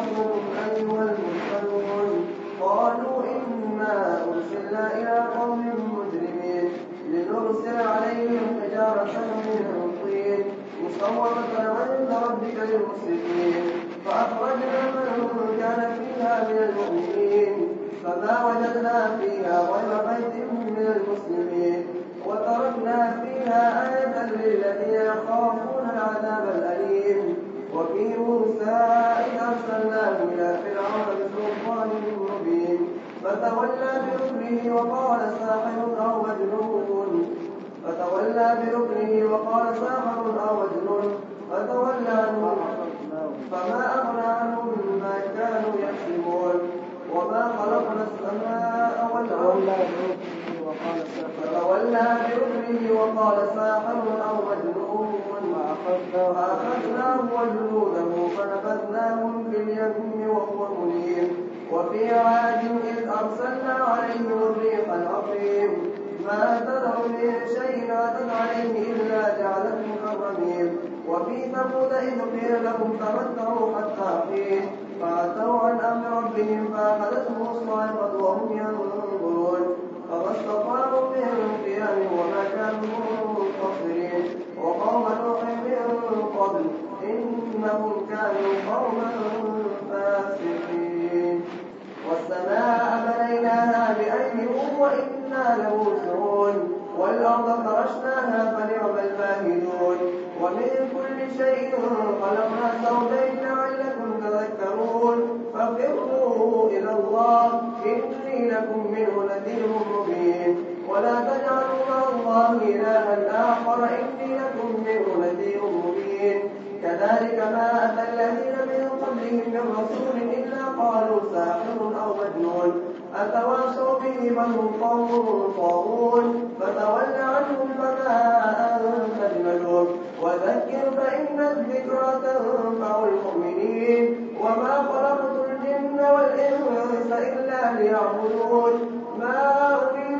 خطبكم أيها المرسلون قالوا إنا أرسلنا إلى قوم مجرمين لنرسل عليهم حجارة من طين مصورة عند ربك للمسرفين فأخرجنا من كان فيها من المؤمنين فما وجدنا فيها غير بيت من المسلمين. وتركنا فيها آية للذين يخافون العذاب الأليم. وفي موسى إذ أرسلناه إلى فرعون بسلطان مبين. فتولى بركنه وقال ساحر أو مجنون. فتولى بركنه وقال ساحر أو مجنون. فتولى فما أغنى عنهم ما كانوا يكسبون. وما خلقنا السماء والأرض. فتولى بركنه وقال ساحر أو مجنون. فأخذناه وجنوده فنبذناهم في اليم وهو مليم وفي عاد إذ أرسلنا عليهم الريح العقيم ما تذر من شيء أتت عليه إلا جعلته كالرميم وفي ثمود إذ قيل لهم تمتعوا حتى حين فأتوا عن أمر ربهم فأخذتهم الصاعقة وهم ينظرون. فما استطاعوا من قيام وما كانوا آخر إني لكم منه نذير مبين. كذلك ما أتى الذين من قبلهم من رسول إلا قالوا ساحر أو مجنون. أتواصوا به بل هم قوم طاغون. فتول عنهم فما أنت بملوم وذكر فإن الذكرى تنفع المؤمنين. وما خلقت الجن والإنس إلا ليعبدون. ما أريد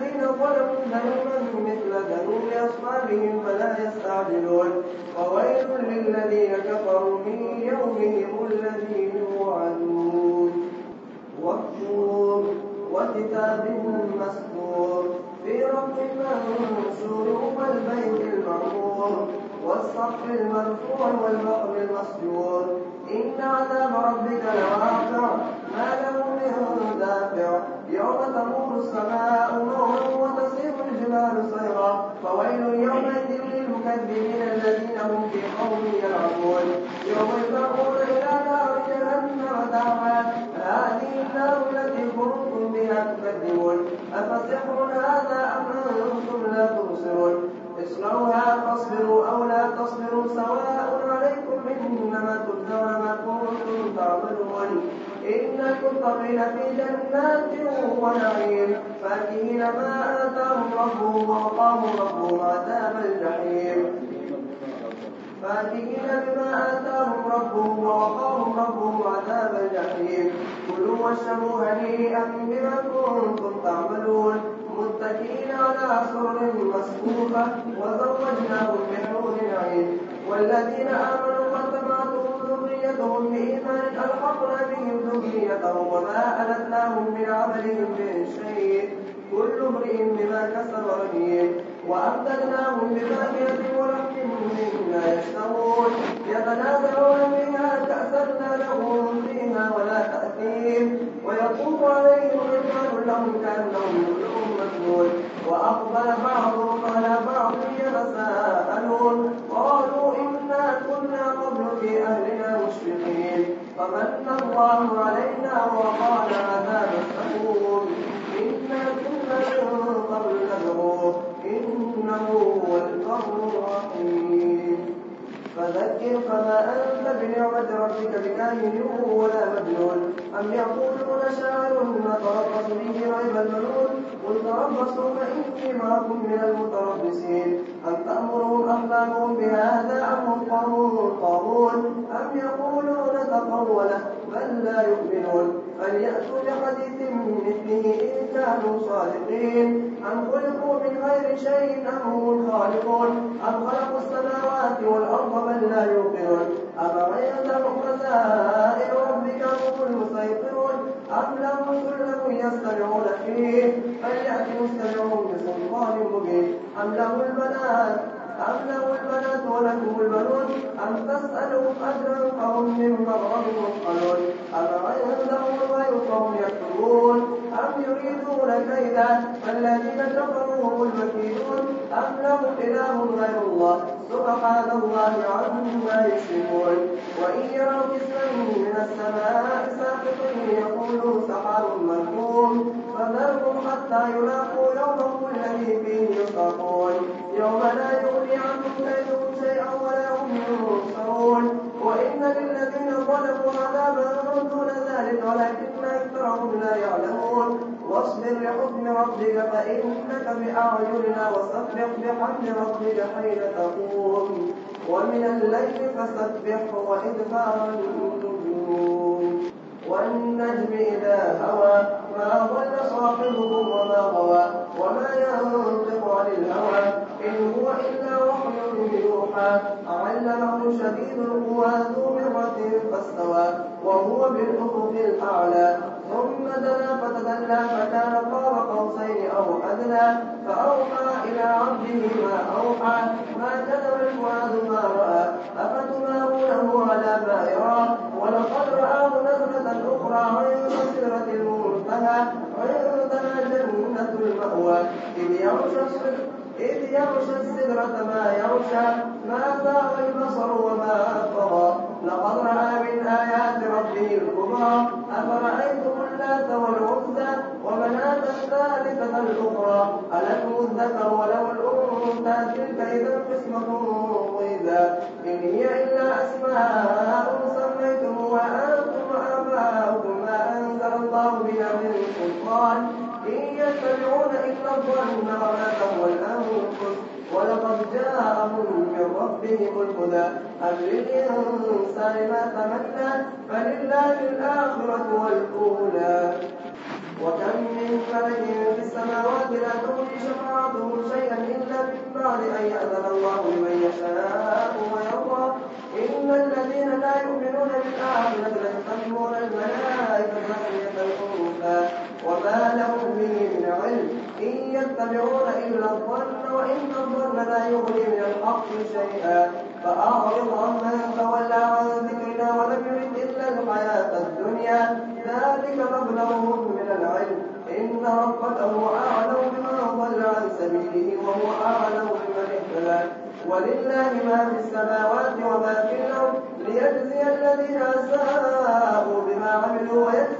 للذين ظلموا ذنوبا مثل ذنوب أصحابهم فلا يستعجلون. وويل للذين كفروا من يومهم الذي يوعدون. والطور وكتاب مسطور. في رب منشور والبيت المعمور. والسقف المرفوع والبحر المسجور. إن عذاب ربك لواقع المتقين في جنات ونعيم. فاكهين ما آتاهم ربهم ووقاهم ربهم عذاب الجحيم. فاكهين بما آتاهم ربهم ووقاهم ربهم عذاب الجحيم. كلوا واشربوا هنيئا بما كنتم تعملون. متكئين على سرر مصفوفة وزوجناهم بحور عين. والذين آمنوا واتبعتهم ذريتهم بإيمان ألحقنا بهم ذريتهم وما ألتناهم من عملهم من شيء. كل امرئ بما كسب رهين. وأمددناهم بفاكهة ولحم مما يشتهون. يتنازعون فيها كأسا لهم فيها ربك بكاهن ولا مجنون أم يقولون شاعر نتربص به ريب المنون قل تربصوا فإني معكم من المتربصين. أم تأمرهم أحلامهم بهذا أم هم قوم طاغون أم يقولون تقوله بل لا يؤمنون. فليأتوا بحديث مثله إن كانوا صادقين. أم خلقوا من غير شيء أم هم الخالقون أم خلقوا السماوات والأرض بل لا يوقنون. يستمعون فيه فليأت مستمعون بسلطان مبين؟ أم له البنات؟ أم له البنات ولكم البنون؟ أم تسألهم أجرا فهم من مغرم مثقلون أم عندهم الغيب فهم يكتبون؟ أم يريدون كيدا؟ فالذين كفروا هم المكيدون. أم لهم إله غير الله؟ سبحان الله عما يشركون. وإن يروا كسرا من السماء ساقطا يقولوا سحاب مركوم فذرهم حتى يلاقوا يومهم الذي فيه يصرفون يوم لا يغني عنهم كيدهم شيئا ولا هم ينصرون. وإن للذين ظلموا عذابا دون ذلك ولكن أكثرهم لا يعلمون. واصبر لحكم ربك فإنك بأعيننا وسبح بحمد ربك حين تقوم. ومن الليل فسبحه وإدبار النجوم والنجم إذا هوى ما ضل صاحبكم وما غوى وما ينطق عن الهوى. إن هو إلا وحي يوحى علمه شديد القوى ذو مرة فاستوى وهو بالأفق الأعلى ثم دنا فتدلى فكان قاب قوسين أو أدنى فأوحى إلى عبده ما أوحى ما كذب الفؤاد ما رأى أفتمارونه على ما يرى ولقد رآه نزلة أخرى عند سدرة المنتهى عندنا جنة المأوى إذ يغشى إذ يغشى السدرة ما يغشى ما زاغ البصر وما طغى لقد رأى من آيات ربه الكبرى أفرأيتم اللات والعزى ومناة الثالثة الأخرى؟ ألكم الذكر وله الأنثى تلك إذا قسمة ضيزى؟ إن هي إلا أسماء سميتموها أنتم وآباؤكم ما أنزل الله بها من سلطان. إن يتبعون إلا الظن وما تهوى الأنفس ولقد جاءهم من ربهم الهدى أم للإنسان ما تمنى فلله الآخرة والأولى. وكم من ملك في السماوات لا تغني شفاعتهم شيئا إلا من بعد أن يأذن الله لمن يشاء ويرضى. إن الذين لا يؤمنون بالآخرة ليسمون الملائكة تسمية الأنثى وما لهم به من علم إن يتبعون إلا الظن وإن الظن لا يغني من الحق شيئا. فأعرض عمن تولى عن ذكرنا ولم يرد إلا الحياة الدنيا. ذلك مبلغهم من العلم. إن ربك هو أعلم بمن ضل عن سبيله وهو أعلم بمن اهتدى. ولله ما في السماوات وما في الأرض ليجزي الذين أساءوا بما عملوا ويجزي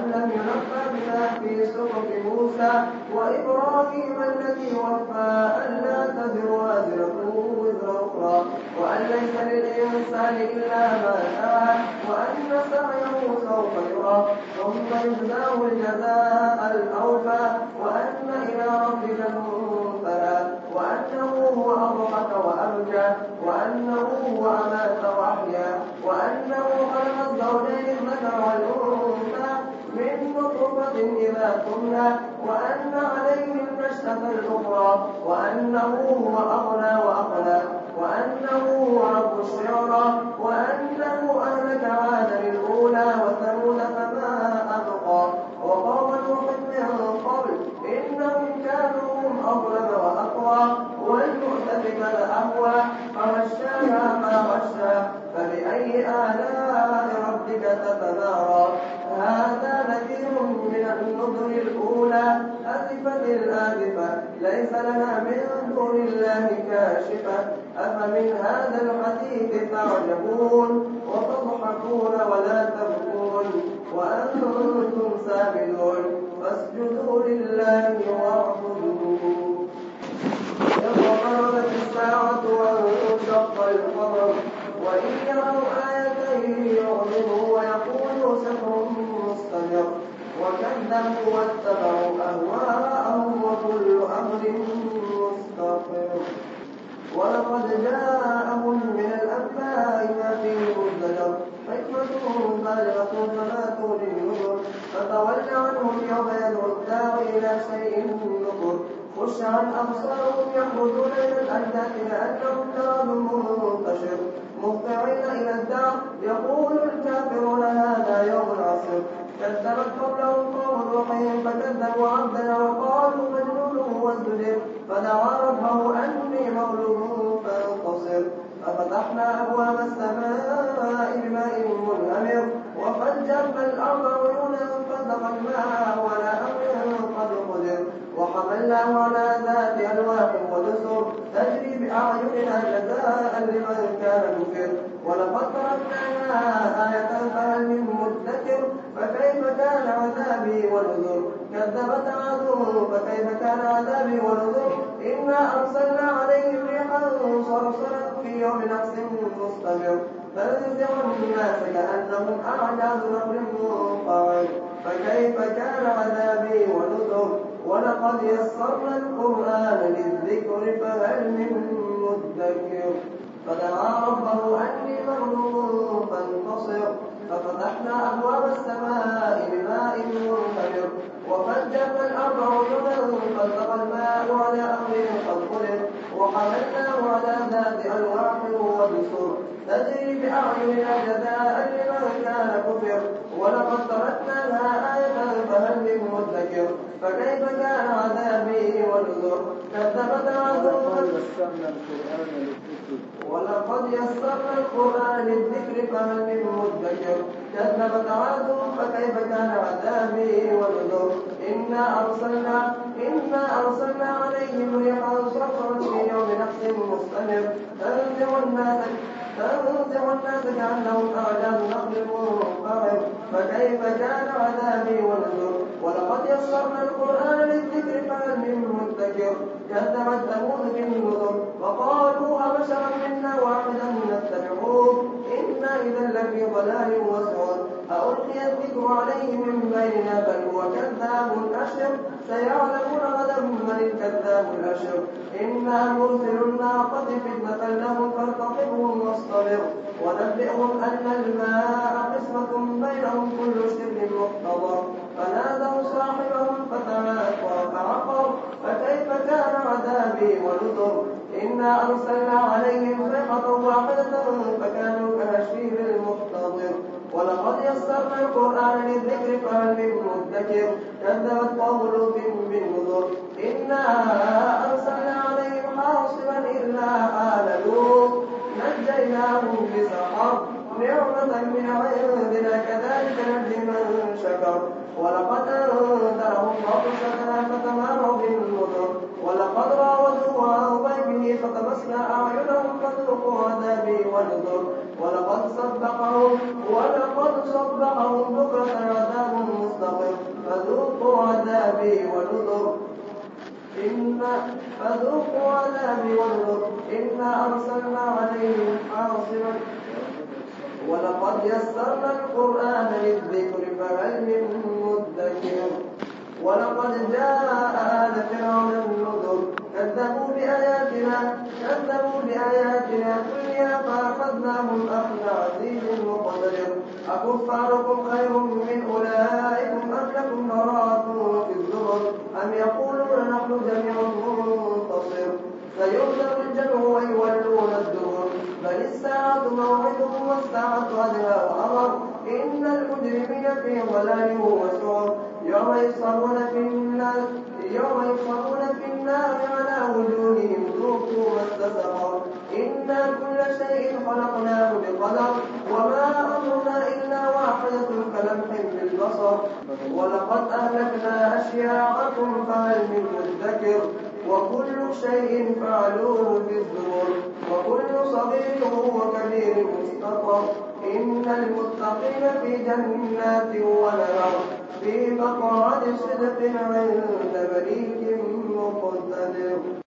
أم لم ينبأ بما في صحف موسى وإبراهيم الذي وفى ألا تزر وازرة وزر أخرى وأن ليس للإنسان إلا ما سعى وأن سعيه سوف يرى ثم يجزاه الجزاء الأوفى وأن إلى ربك المنتهى وأنه هو أضحك وأبكى وأنه هو أمات وأحيا وأنه خلق الزوجين الذكر والأنثى من نطفة إذا تمنى وأن عليه الأخرى وأنه هو أغنى وأقنى وأنه هو رب الشعرى وأنه أهلك عادا الأولى وثمود فما أبقى وقوم نوح من قبل إنهم كانوا هم أظلم وأقوى والمؤتفكة أهوى فغشاها ما غشى فبأي آلاء ربك تتمارى هذا نذير من النذر الأولى أزفت ليس لنا من دون الله كاشفة أفمن هذا الحديث تعجبون وتضحكون ولا تبكون وأنتم سامدون فاسجدوا لله واعبدوا اقتربت الساعة وانشق القمر وإن يروا آية يعرضوا ويقولوا سحر مستمر وكذبوا واتبعوا أهواءهم وكل أمر مستقر. ولقد جاءهم من الأنباء ما فيه مزدجر حكمة بالغة فما تغني النذر فتول عنهم يوم يدعو الداعي إلى شيء نكر خش عن أبصارهم يخرجون إلى الأجداث كأنهم جراد منتشر. مهطعين إلى الدار. يقول الكافرون هذا يوم عصر. كذبت قبلهم قوم نوح فكذبوا عبدنا وقالوا مجنون وازدجر فدعا ربه أني مغلوب فانتصر. ففتحنا أبواب السماء بماء منهمر. وفجرنا الأرض عيونا فالتقى ولا أمر قد قدر. وحملناه على ذات ألواح ودسر تجري بأعيننا جزاء لمن كان كفر ولقد تركناها آية فهل من مدكر فكيف كان عذابي ونذر كذبت عاد كان عذابي ونذر إنا أرسلنا عليهم ريحا صرصرا في يوم نحس مستمر. تنزع الناس كأنهم أعجاز نخل منقعر. فكيف كان عذابي ونذر؟ ولقد يسرنا القرآن للذكر فهل من مدكر؟ فدعا ربه أني مغلوب فانتصر. ففتحنا أبواب السماء بماء منهمر وفجرنا الأرض عيونا فالتقى الماء على أمر قد قدر وحملناه على ذات ألواح ودسر تجري بأعيننا جزاء لمن كان كفر ولقد تركنا لها آية فهل من مدكر فكيف كان عذابي ونذر كذبت عاد ولقد يسرنا القرآن للذكر فهل من مدكر كذبت عاد فكيف كان عذابي ونذر إنا أرسلنا صرصرا في يوم نحس مستمر. تنزع الناس الناس كأنهم أعجاز نخل منقعر فكيف كان عذابي ونذر؟ ولقد يسرنا القرآن للذكر فهل من مدكر. كذبت ثمود بالنذر وقالوا أبشرا منا واحدا نتبعوه. إنا إذا لفي ضلال وسعر. ألقي الذكر عليه من بيننا بل هو كذاب أشر سيعلمون غدا من الكذاب الأشر إنا مرسل الناقة فتنة لهم فارتقبهم واصطبر. ونبئهم أن الماء قسمة بينهم كل سر محتضر فنادوا صاحبهم فتناقى فعقر فكيف كان عذابي ونذر؟ إنا أرسلنا عليهم صيحة واحدة فكانوا كهشيم المحتضر ولقد يسرنا القرآن للذكر فهل من مدكر كذبت قوم لوط بالنذر إنا أرسلنا عليهم حاصبا إلا آل لوط. نجيناهم بسحر. نعمة من عندنا كذلك نجزي من شكر. ولقد أنذرهم بطشتنا فتماروا بالنذر ولقد راودوه عن ضيفه فطمسنا أعينهم فذوقوا عذابي ونذر. ولقد صدقهم ولقد صدقهم بكرة عذاب مستقر فذوقوا عذابي ونذر. إنا فذوقوا عذابي ونذر. إنا أرسلنا عليهم حاصبا. ولقد يسرنا القرآن للذكر فهل من مدكر. ولقد جاء آل فرعون النذر. كذبوا بآياتنا كذبوا بآياتنا. فأخذناهم أخذ عزيز مقتدر أكفاركم خير من أولئكم أم لكم براءة في الزبر؟ أم يقولون نحن جميع منتصر. سيهزم الجمع ويولون الدبر. بل الساعة موعدهم والساعة أدهى وأمر. إن المجرمين في ضلال وسعر. يوم يحشرون في النار يوم يحشرون في النار على وجوههم ذوقوا مس خلقناه بقدر وما أمرنا إلا واحدة كلمح بالبصر. ولقد أهلكنا أشياعكم فهل من مدكر وكل شيء فعلوه في الزبر وكل صغير وكبير مستقر إن المتقين في جنات ونهر في مقعد صدق عند مليك مقتدر.